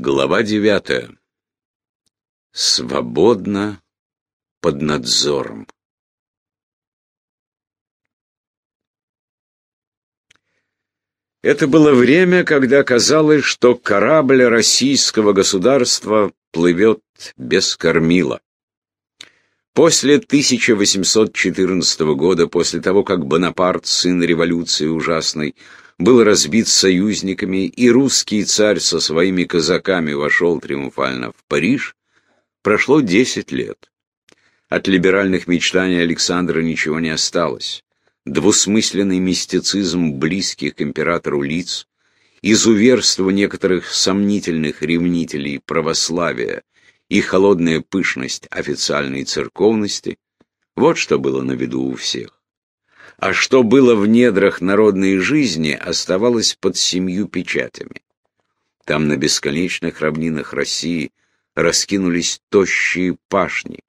Глава девятая. Свободно под надзором. Это было время, когда казалось, что корабль российского государства плывет без кормила. После 1814 года, после того, как Бонапарт, сын революции ужасной, был разбит союзниками, и русский царь со своими казаками вошел триумфально в Париж, прошло десять лет. От либеральных мечтаний Александра ничего не осталось. Двусмысленный мистицизм близких к императору лиц, изуверство некоторых сомнительных ревнителей православия и холодная пышность официальной церковности – вот что было на виду у всех а что было в недрах народной жизни, оставалось под семью печатями. Там на бесконечных равнинах России раскинулись тощие пашни,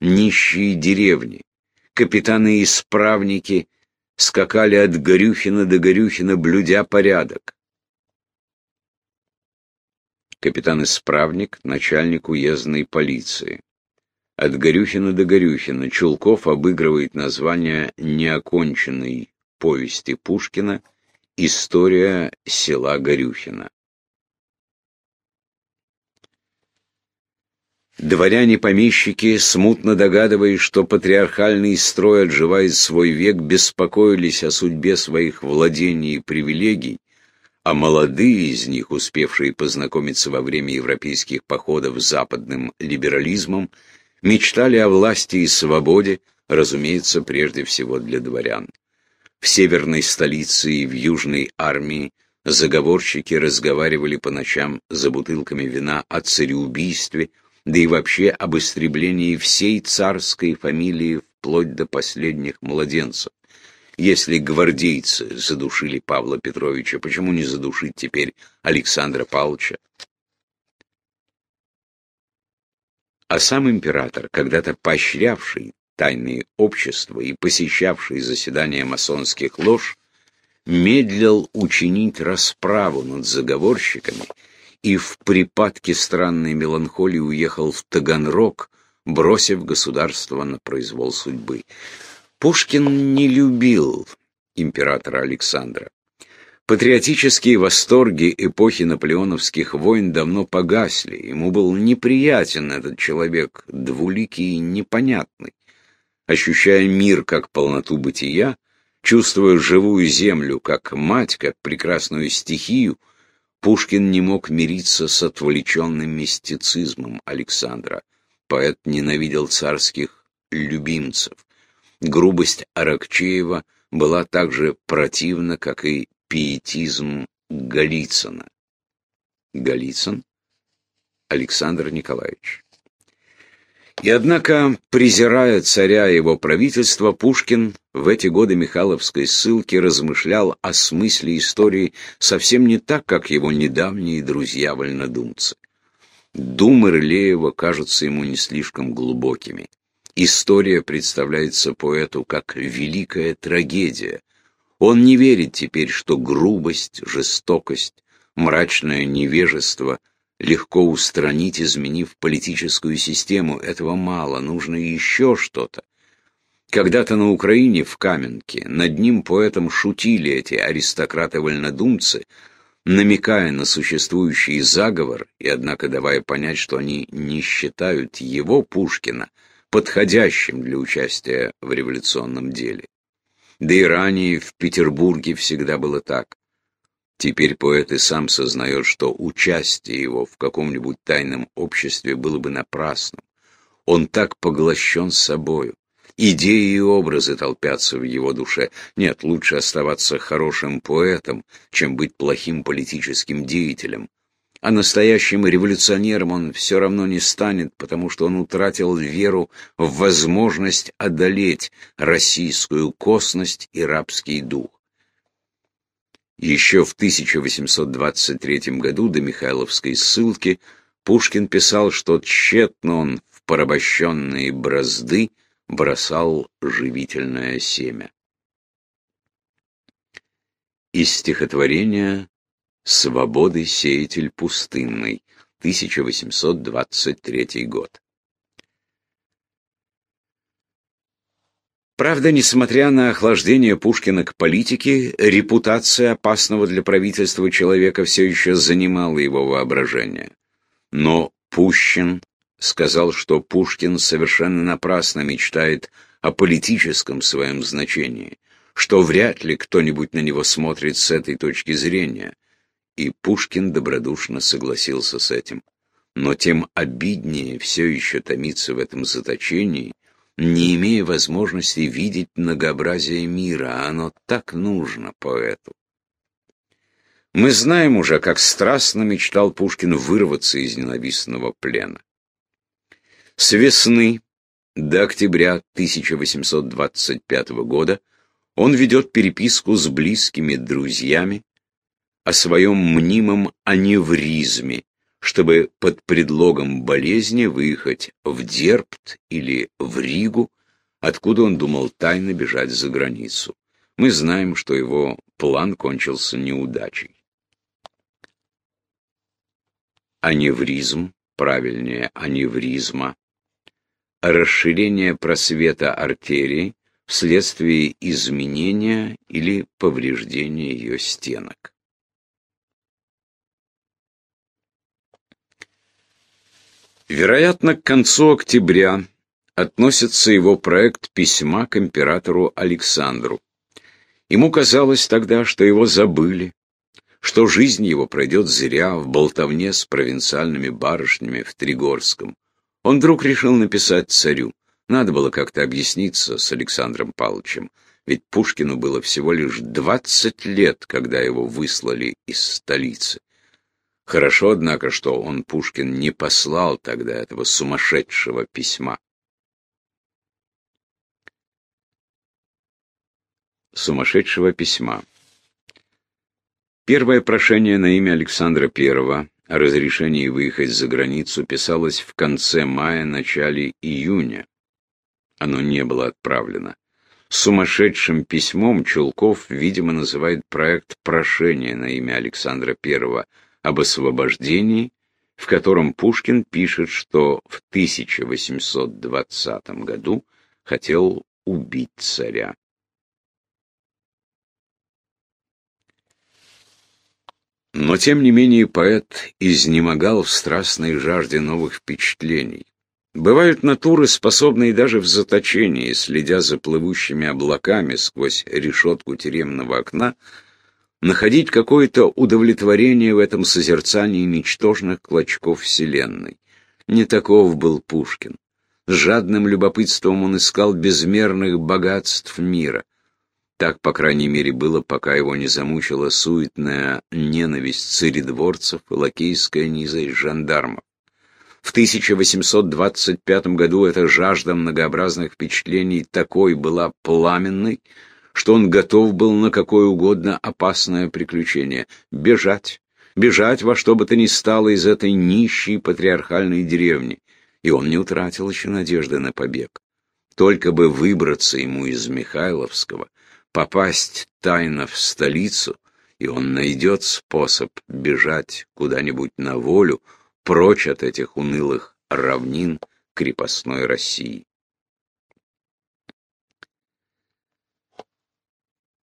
нищие деревни, капитаны-исправники скакали от Горюхина до Горюхина, блюдя порядок. Капитан-исправник, начальник уездной полиции. От Горюхина до Горюхина Чулков обыгрывает название неоконченной повести Пушкина «История села Горюхина». Дворяне-помещики, смутно догадываясь, что патриархальный строй отживает свой век, беспокоились о судьбе своих владений и привилегий, а молодые из них, успевшие познакомиться во время европейских походов с западным либерализмом, мечтали о власти и свободе, разумеется, прежде всего для дворян. В северной столице и в южной армии заговорщики разговаривали по ночам за бутылками вина о цареубийстве, да и вообще об истреблении всей царской фамилии вплоть до последних младенцев. Если гвардейцы задушили Павла Петровича, почему не задушить теперь Александра Павловича? А сам император, когда-то поощрявший тайные общества и посещавший заседания масонских лож, медлил учинить расправу над заговорщиками и в припадке странной меланхолии уехал в Таганрог, бросив государство на произвол судьбы. Пушкин не любил императора Александра. Патриотические восторги эпохи наполеоновских войн давно погасли. Ему был неприятен этот человек, двуликий и непонятный. Ощущая мир как полноту бытия, чувствуя живую землю как мать, как прекрасную стихию, Пушкин не мог мириться с отвлеченным мистицизмом Александра. Поэт ненавидел царских любимцев. Грубость Аракчеева была так же противна, как и пиетизм Голицына. Голицын Александр Николаевич. И однако, презирая царя и его правительство, Пушкин в эти годы Михайловской ссылки размышлял о смысле истории совсем не так, как его недавние друзья-вольнодумцы. Думы Рылеева кажутся ему не слишком глубокими. История представляется поэту как великая трагедия, он не верит теперь, что грубость, жестокость, мрачное невежество легко устранить, изменив политическую систему. Этого мало, нужно еще что-то. Когда-то на Украине, в Каменке, над ним поэтом шутили эти аристократы-вольнодумцы, намекая на существующий заговор и, однако, давая понять, что они не считают его, Пушкина, подходящим для участия в революционном деле. Да и ранее в Петербурге всегда было так. Теперь поэт и сам сознает, что участие его в каком-нибудь тайном обществе было бы напрасным. Он так поглощен собою. Идеи и образы толпятся в его душе. Нет, лучше оставаться хорошим поэтом, чем быть плохим политическим деятелем. А настоящим революционером он все равно не станет, потому что он утратил веру в возможность одолеть российскую косность и рабский дух. Еще в 1823 году до Михайловской ссылки Пушкин писал, что тщетно он в порабощенные бразды бросал живительное семя. Из стихотворения свободы сеятель пустынный. 1823 год. Правда, несмотря на охлаждение Пушкина к политике, репутация опасного для правительства человека все еще занимала его воображение. Но Пущин сказал, что Пушкин совершенно напрасно мечтает о политическом своем значении, что вряд ли кто-нибудь на него смотрит с этой точки зрения. И Пушкин добродушно согласился с этим. Но тем обиднее все еще томиться в этом заточении, не имея возможности видеть многообразие мира, а оно так нужно поэту. Мы знаем уже, как страстно мечтал Пушкин вырваться из ненавистного плена. С весны до октября 1825 года он ведет переписку с близкими друзьями о своем мнимом аневризме, чтобы под предлогом болезни выехать в Дерпт или в Ригу, откуда он думал тайно бежать за границу. Мы знаем, что его план кончился неудачей. Аневризм, правильнее аневризма, расширение просвета артерии вследствие изменения или повреждения ее стенок. Вероятно, к концу октября относится его проект письма к императору Александру. Ему казалось тогда, что его забыли, что жизнь его пройдет зря в болтовне с провинциальными барышнями в Тригорском. Он вдруг решил написать царю. Надо было как-то объясниться с Александром Павловичем, ведь Пушкину было всего лишь двадцать лет, когда его выслали из столицы. Хорошо, однако, что он, Пушкин, не послал тогда этого сумасшедшего письма. Сумасшедшего письма. Первое прошение на имя Александра I о разрешении выехать за границу писалось в конце мая, начале июня. Оно не было отправлено. Сумасшедшим письмом Чулков, видимо, называет проект прошения на имя Александра I об освобождении, в котором Пушкин пишет, что в 1820 году хотел убить царя. Но тем не менее поэт изнемогал в страстной жажде новых впечатлений. Бывают натуры, способные даже в заточении, следя за плывущими облаками сквозь решетку тюремного окна, находить какое-то удовлетворение в этом созерцании ничтожных клочков Вселенной. Не таков был Пушкин. С жадным любопытством он искал безмерных богатств мира. Так, по крайней мере, было, пока его не замучила суетная ненависть царедворцев и лакейская низость жандармов. В 1825 году эта жажда многообразных впечатлений такой была пламенной, что он готов был на какое угодно опасное приключение. Бежать, бежать во что бы то ни стало из этой нищей патриархальной деревни. И он не утратил еще надежды на побег. Только бы выбраться ему из Михайловского, попасть тайно в столицу, и он найдет способ бежать куда-нибудь на волю, прочь от этих унылых равнин крепостной России.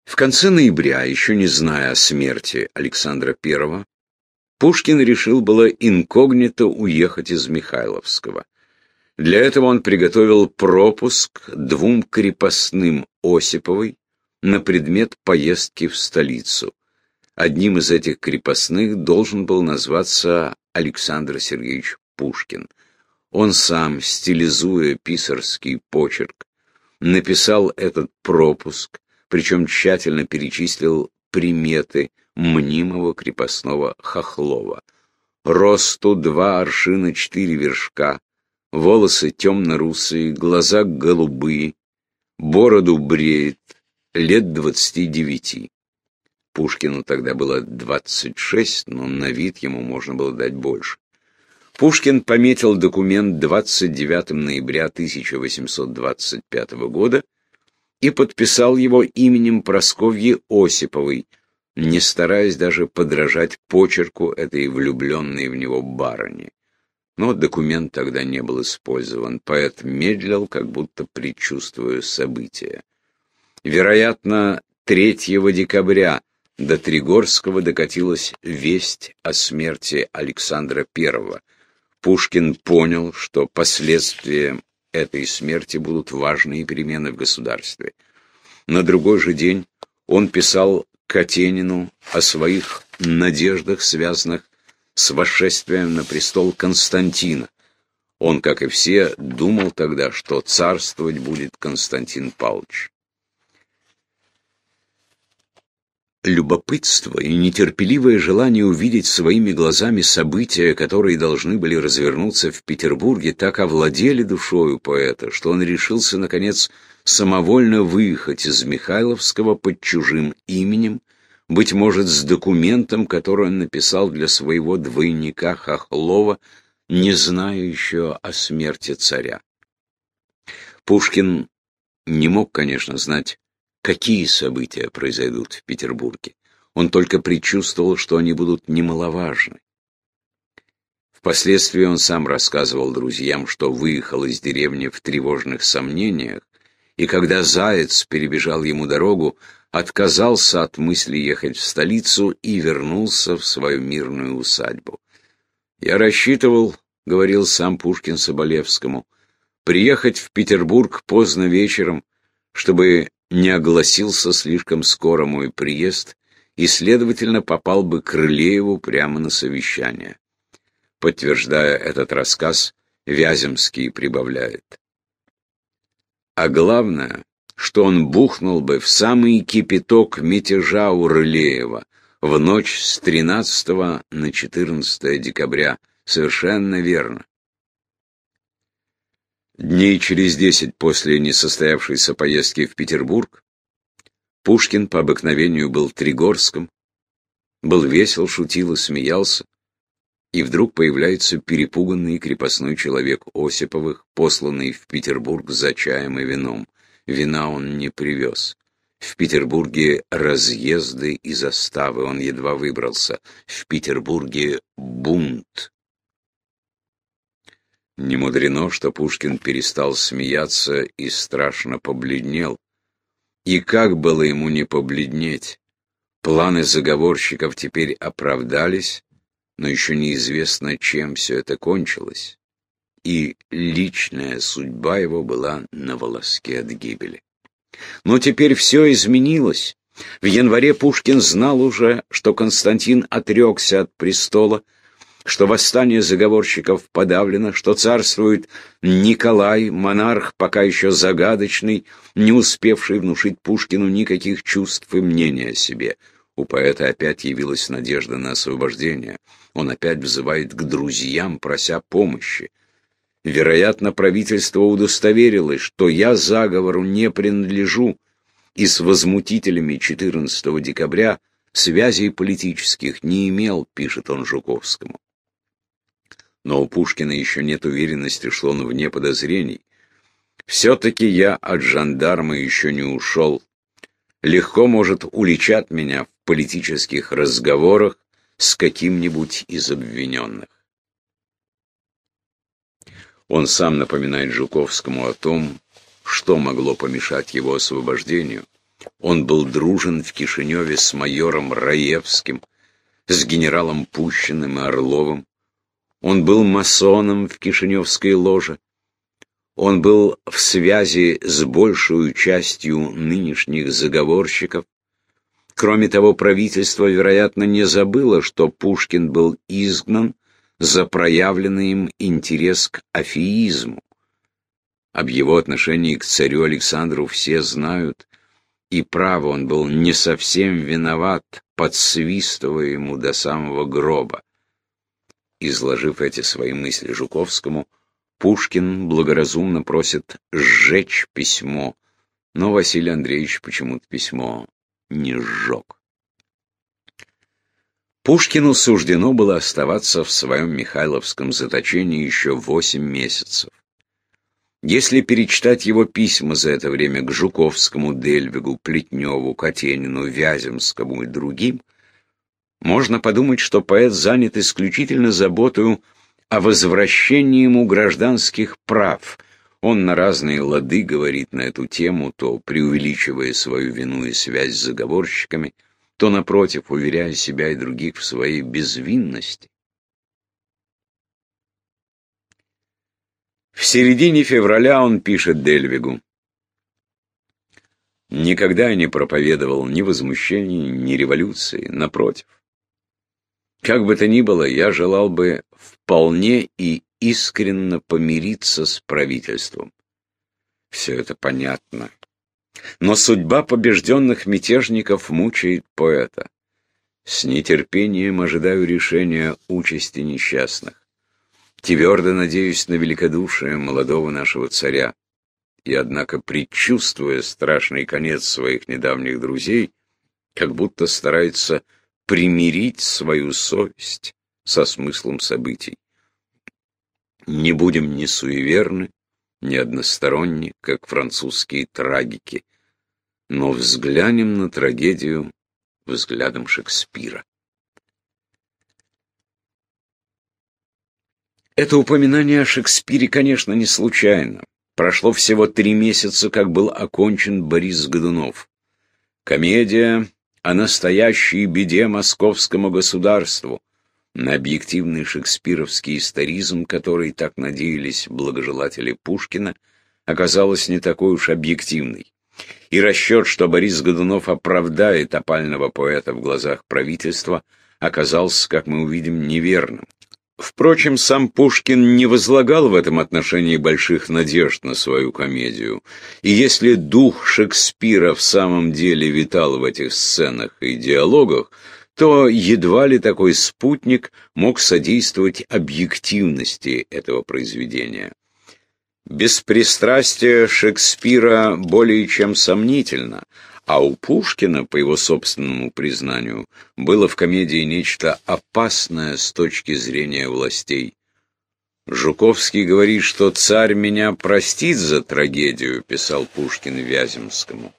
В конце ноября, еще не зная о смерти Александра I, Пушкин решил было инкогнито уехать из Михайловского. Для этого он приготовил пропуск двум крепостным Осиповой на предмет поездки в столицу. Одним из этих крепостных должен был назваться Александр Сергеевич Пушкин. Он сам, стилизуя писарский почерк, написал этот пропуск, причем тщательно перечислил приметы мнимого крепостного Хохлова. Росту два аршина четыре вершка, волосы темно-русые, глаза голубые, бороду бреет, лет двадцати девяти. Пушкину тогда было двадцать шесть, но на вид ему можно было дать больше. Пушкин пометил документ 29 ноября 1825 года и подписал его именем Просковьи Осиповой, не стараясь даже подражать почерку этой влюбленной в него барыни. Но документ тогда не был использован. Поэт медлил, как будто предчувствуя события. Вероятно, 3 декабря до Тригорского докатилась весть о смерти Александра I. Пушкин понял, что последствием этой смерти будут важные перемены в государстве. На другой же день он писал Катенину о своих надеждах, связанных с восшествием на престол Константина. Он, как и все, думал тогда, что царствовать будет Константин Павлович. Любопытство и нетерпеливое желание увидеть своими глазами события, которые должны были развернуться в Петербурге, так овладели душою поэта, что он решился, наконец, самовольно выехать из Михайловского под чужим именем, быть может, с документом, который он написал для своего двойника Хохлова, не зная еще о смерти царя. Пушкин не мог, конечно, знать, какие события произойдут в Петербурге. Он только предчувствовал, что они будут немаловажны. Впоследствии он сам рассказывал друзьям, что выехал из деревни в тревожных сомнениях, и когда Заяц перебежал ему дорогу, отказался от мысли ехать в столицу и вернулся в свою мирную усадьбу. «Я рассчитывал, — говорил сам Пушкин Соболевскому, — приехать в Петербург поздно вечером, чтобы не огласился слишком скоро мой приезд и, следовательно, попал бы к Рылееву прямо на совещание. Подтверждая этот рассказ, Вяземский прибавляет. А главное, что он бухнул бы в самый кипяток мятежа у Рылеева в ночь с 13 на 14 декабря. Совершенно верно. Дней через десять после несостоявшейся поездки в Петербург Пушкин по обыкновению был Тригорском, был весел, шутил и смеялся, и вдруг появляется перепуганный крепостной человек Осиповых, посланный в Петербург за чаем и вином. Вина он не привез. В Петербурге разъезды и заставы, он едва выбрался. В Петербурге бунт. Не мудрено, что Пушкин перестал смеяться и страшно побледнел. И как было ему не побледнеть? Планы заговорщиков теперь оправдались, но еще неизвестно, чем все это кончилось. И личная судьба его была на волоске от гибели. Но теперь все изменилось. В январе Пушкин знал уже, что Константин отрекся от престола, что восстание заговорщиков подавлено, что царствует Николай, монарх пока еще загадочный, не успевший внушить Пушкину никаких чувств и мнения о себе. У поэта опять явилась надежда на освобождение. Он опять взывает к друзьям, прося помощи. Вероятно, правительство удостоверилось, что я заговору не принадлежу, и с возмутителями 14 декабря связей политических не имел, пишет он Жуковскому но у Пушкина еще нет уверенности, что он вне подозрений. Все-таки я от жандарма еще не ушел. Легко, может, уличат меня в политических разговорах с каким-нибудь из обвиненных. Он сам напоминает Жуковскому о том, что могло помешать его освобождению. Он был дружен в Кишиневе с майором Раевским, с генералом Пущиным и Орловым, он был масоном в Кишиневской ложе. Он был в связи с большей частью нынешних заговорщиков. Кроме того, правительство, вероятно, не забыло, что Пушкин был изгнан за проявленный им интерес к афеизму. Об его отношении к царю Александру все знают, и право он был не совсем виноват, подсвистывая ему до самого гроба. Изложив эти свои мысли Жуковскому, Пушкин благоразумно просит сжечь письмо, но Василий Андреевич почему-то письмо не сжег. Пушкину суждено было оставаться в своем Михайловском заточении еще восемь месяцев. Если перечитать его письма за это время к Жуковскому, Дельвигу, Плетневу, Катенину, Вяземскому и другим, можно подумать, что поэт занят исключительно заботою о возвращении ему гражданских прав. Он на разные лады говорит на эту тему, то преувеличивая свою вину и связь с заговорщиками, то, напротив, уверяя себя и других в своей безвинности. В середине февраля он пишет Дельвигу. «Никогда я не проповедовал ни возмущений, ни революции, напротив. Как бы то ни было, я желал бы вполне и искренно помириться с правительством. Все это понятно. Но судьба побежденных мятежников мучает поэта. С нетерпением ожидаю решения участи несчастных. Твердо надеюсь на великодушие молодого нашего царя. И, однако, предчувствуя страшный конец своих недавних друзей, как будто старается примирить свою совесть со смыслом событий. Не будем ни суеверны, ни односторонни, как французские трагики, но взглянем на трагедию взглядом Шекспира. Это упоминание о Шекспире, конечно, не случайно. Прошло всего три месяца, как был окончен Борис Годунов. Комедия о настоящей беде московскому государству, на объективный шекспировский историзм, который так надеялись благожелатели Пушкина, оказалась не такой уж объективной. И расчет, что Борис Годунов оправдает опального поэта в глазах правительства, оказался, как мы увидим, неверным. Впрочем, сам Пушкин не возлагал в этом отношении больших надежд на свою комедию. И если дух Шекспира в самом деле витал в этих сценах и диалогах, то едва ли такой спутник мог содействовать объективности этого произведения. Беспристрастие Шекспира более чем сомнительно, а у Пушкина, по его собственному признанию, было в комедии нечто опасное с точки зрения властей. Жуковский говорит, что царь меня простит за трагедию, писал Пушкин Вяземскому.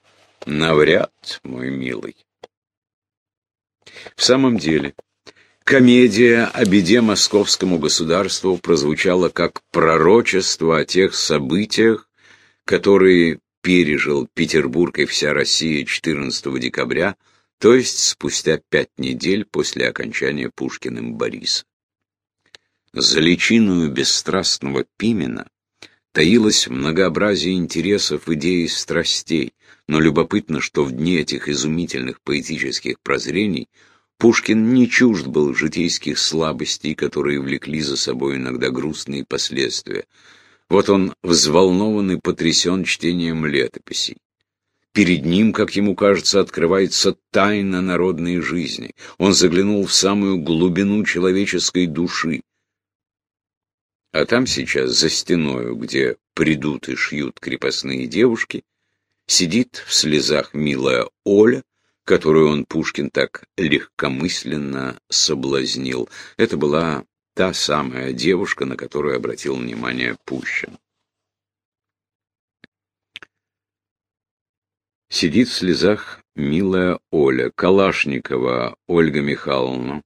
Навряд, мой милый. В самом деле, комедия о беде московскому государству прозвучала как пророчество о тех событиях, которые пережил Петербург и вся Россия 14 декабря, то есть спустя пять недель после окончания Пушкиным Бориса. За личиную бесстрастного Пимена таилось многообразие интересов, идей и страстей, но любопытно, что в дни этих изумительных поэтических прозрений Пушкин не чужд был житейских слабостей, которые влекли за собой иногда грустные последствия. Вот он взволнован и потрясен чтением летописей. Перед ним, как ему кажется, открывается тайна народной жизни. Он заглянул в самую глубину человеческой души. А там сейчас, за стеною, где придут и шьют крепостные девушки, сидит в слезах милая Оля, которую он, Пушкин, так легкомысленно соблазнил. Это была та самая девушка, на которую обратил внимание Пущин. Сидит в слезах милая Оля, Калашникова Ольга Михайловна,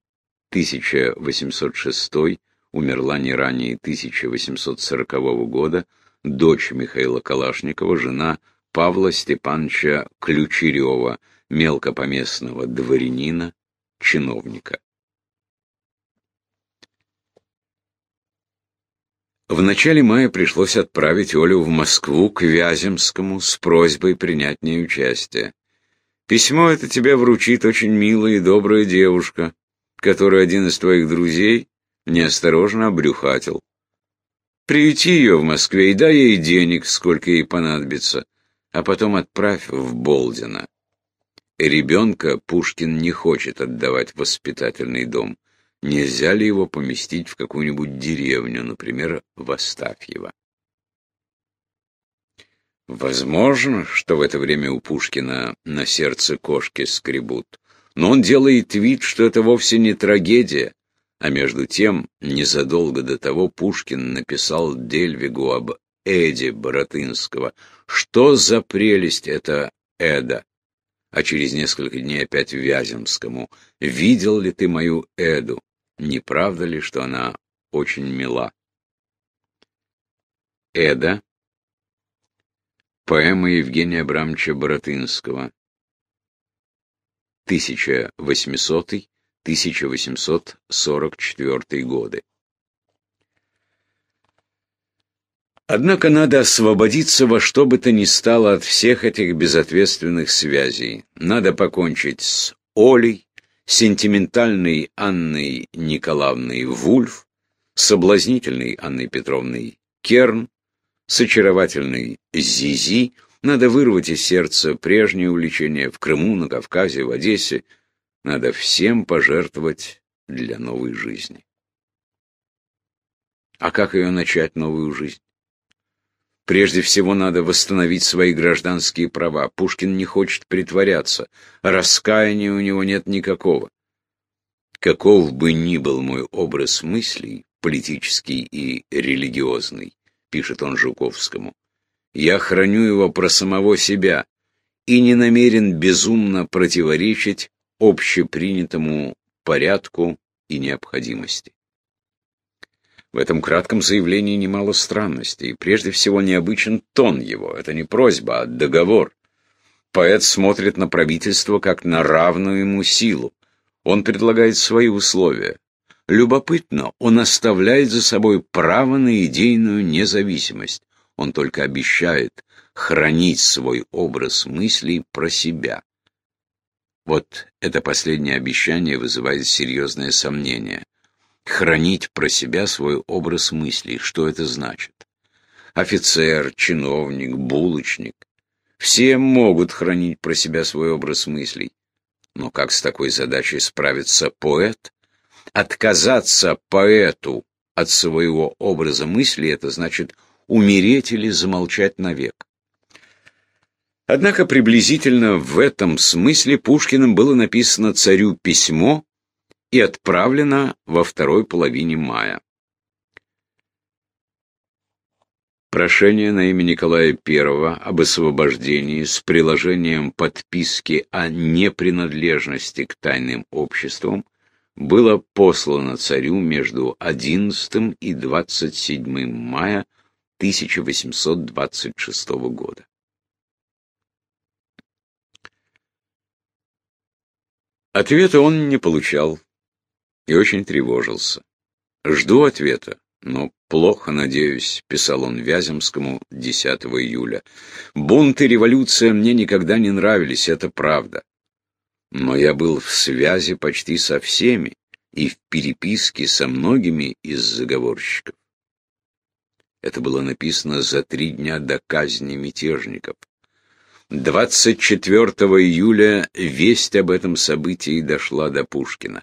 1806, умерла не ранее 1840 года, дочь Михаила Калашникова, жена Павла Степановича Ключерева, мелкопоместного дворянина, чиновника. В начале мая пришлось отправить Олю в Москву к Вяземскому с просьбой принять в ней участие. Письмо это тебе вручит очень милая и добрая девушка, которую один из твоих друзей неосторожно обрюхатил. Приюти ее в Москве и дай ей денег, сколько ей понадобится, а потом отправь в Болдино. Ребенка Пушкин не хочет отдавать в воспитательный дом. Нельзя ли его поместить в какую-нибудь деревню, например, в Астафьево? Возможно, что в это время у Пушкина на сердце кошки скребут, но он делает вид, что это вовсе не трагедия, а между тем, незадолго до того Пушкин написал Дельвигу об Эде Боротынского. Что за прелесть это Эда? А через несколько дней опять Вяземскому. Видел ли ты мою Эду? Не правда ли, что она очень мила? Эда. Поэма Евгения Абрамовича Боротынского. 1800-1844 годы. Однако надо освободиться во что бы то ни стало от всех этих безответственных связей. Надо покончить с Олей, сентиментальной Анной Николаевной Вульф, соблазнительной Анной Петровной Керн, с очаровательной Зизи, надо вырвать из сердца прежнее увлечение в Крыму, на Кавказе, в Одессе. Надо всем пожертвовать для новой жизни. А как ее начать, новую жизнь? Прежде всего надо восстановить свои гражданские права. Пушкин не хочет притворяться. Раскаяния у него нет никакого. Каков бы ни был мой образ мыслей, политический и религиозный, пишет он Жуковскому, я храню его про самого себя и не намерен безумно противоречить общепринятому порядку и необходимости. В этом кратком заявлении немало странностей. Прежде всего, необычен тон его. Это не просьба, а договор. Поэт смотрит на правительство как на равную ему силу. Он предлагает свои условия. Любопытно, он оставляет за собой право на идейную независимость. Он только обещает хранить свой образ мыслей про себя. Вот это последнее обещание вызывает серьезное сомнение хранить про себя свой образ мыслей. Что это значит? Офицер, чиновник, булочник. Все могут хранить про себя свой образ мыслей. Но как с такой задачей справится поэт? Отказаться поэту от своего образа мысли – это значит умереть или замолчать навек. Однако приблизительно в этом смысле Пушкиным было написано царю письмо, и отправлена во второй половине мая. Прошение на имя Николая I об освобождении с приложением подписки о непринадлежности к тайным обществам было послано царю между 11 и 27 мая 1826 года. Ответа он не получал и очень тревожился. «Жду ответа, но плохо надеюсь», — писал он Вяземскому 10 июля. «Бунт и революция мне никогда не нравились, это правда. Но я был в связи почти со всеми и в переписке со многими из заговорщиков. Это было написано за три дня до казни мятежников. 24 июля весть об этом событии дошла до Пушкина.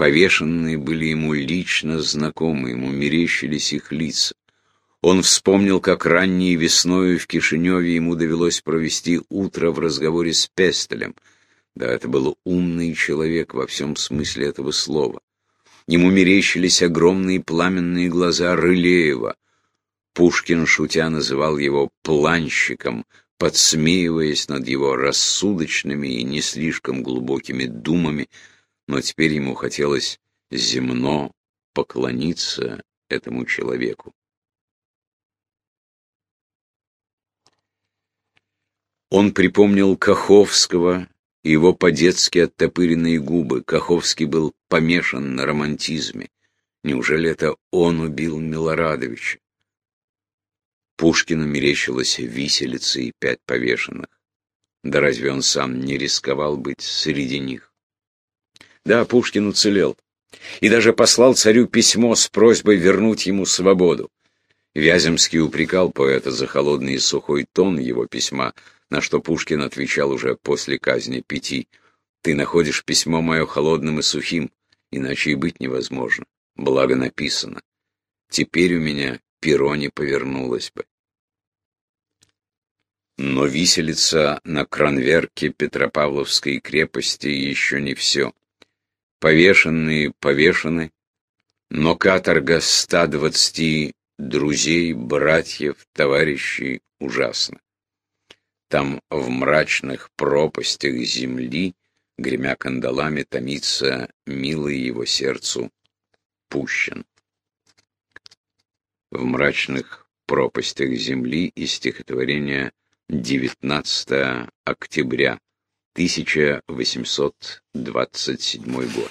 Повешенные были ему лично знакомы, ему мерещились их лица. Он вспомнил, как ранней весною в Кишиневе ему довелось провести утро в разговоре с Пестелем. Да, это был умный человек во всем смысле этого слова. Ему мерещились огромные пламенные глаза Рылеева. Пушкин, шутя, называл его «планщиком», подсмеиваясь над его рассудочными и не слишком глубокими думами, но теперь ему хотелось земно поклониться этому человеку. Он припомнил Каховского и его по-детски оттопыренные губы. Каховский был помешан на романтизме. Неужели это он убил Милорадовича? Пушкину мерещилось виселицы и пять повешенных. Да разве он сам не рисковал быть среди них? Да, Пушкин уцелел. И даже послал царю письмо с просьбой вернуть ему свободу. Вяземский упрекал поэта за холодный и сухой тон его письма, на что Пушкин отвечал уже после казни пяти. «Ты находишь письмо мое холодным и сухим, иначе и быть невозможно. Благо написано. Теперь у меня перо не повернулось бы». Но виселица на кранверке Петропавловской крепости еще не все. Повешенные повешены, но каторга 120 друзей, братьев, товарищей ужасно. Там в мрачных пропастях земли, гремя кандалами, томится милый его сердцу Пущин. В мрачных пропастях земли из стихотворения 19 октября 1827 год.